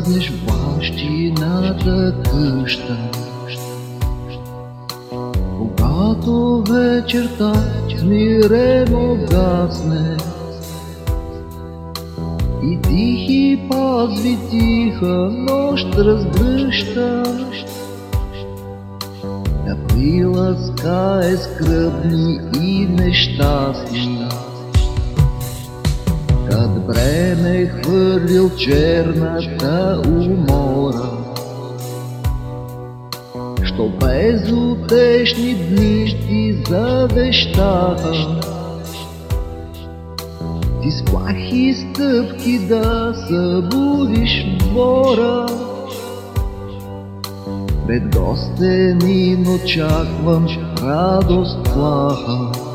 паднеш бащината къща. Когато вечерта смирено гасне и тихи пазви тиха нощ разгръща, да приласка е скръбни и нещастни. Кад бреме хвърлил черната умора. Що безутешни дни ти завещаха? Ти с плахи стъпки да събудиш двора Пред гостенин очаквам радост плаха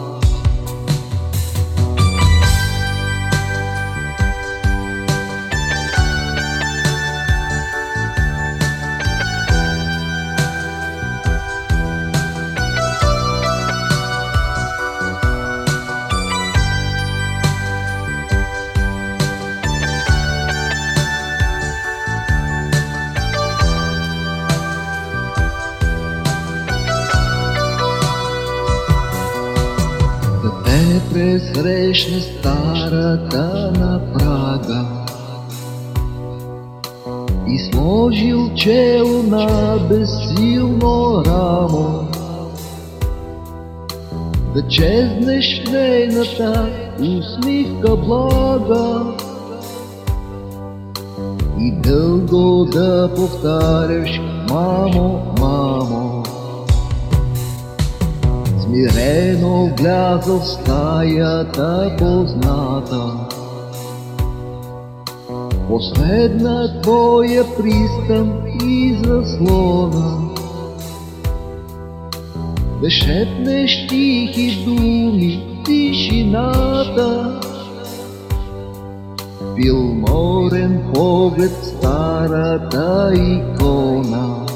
те пресрещне старата на прага И сложил чело на безсилно рамо. Да чезнеш в нейната усмивка блага И дълго да повтаряш мамо, мамо Смирено влязъл в стаята позната. Последна твоя пристан и заслона. Да шепнеш тихи думи тишината. Филморен поглед в старата икона.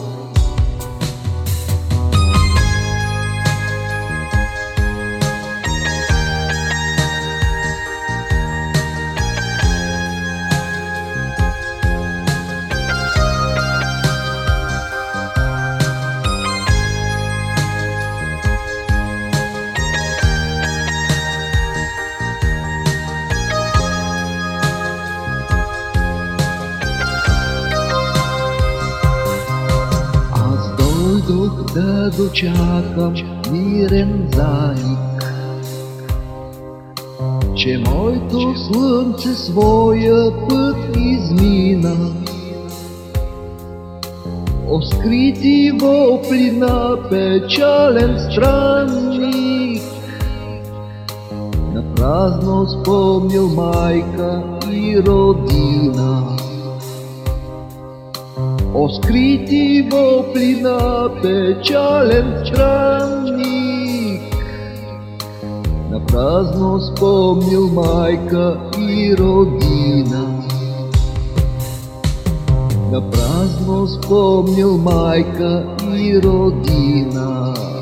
da dočakam miren zanik. Če moj to slunce svoje put izmina, Oskriti vopli na pečalen strannik. Na prazno spomnil majka i rodina. Oskriti bo plina pečalen hranik. Na prazno spomnil majka i rodina. Na prazno spomnil majka i rodina.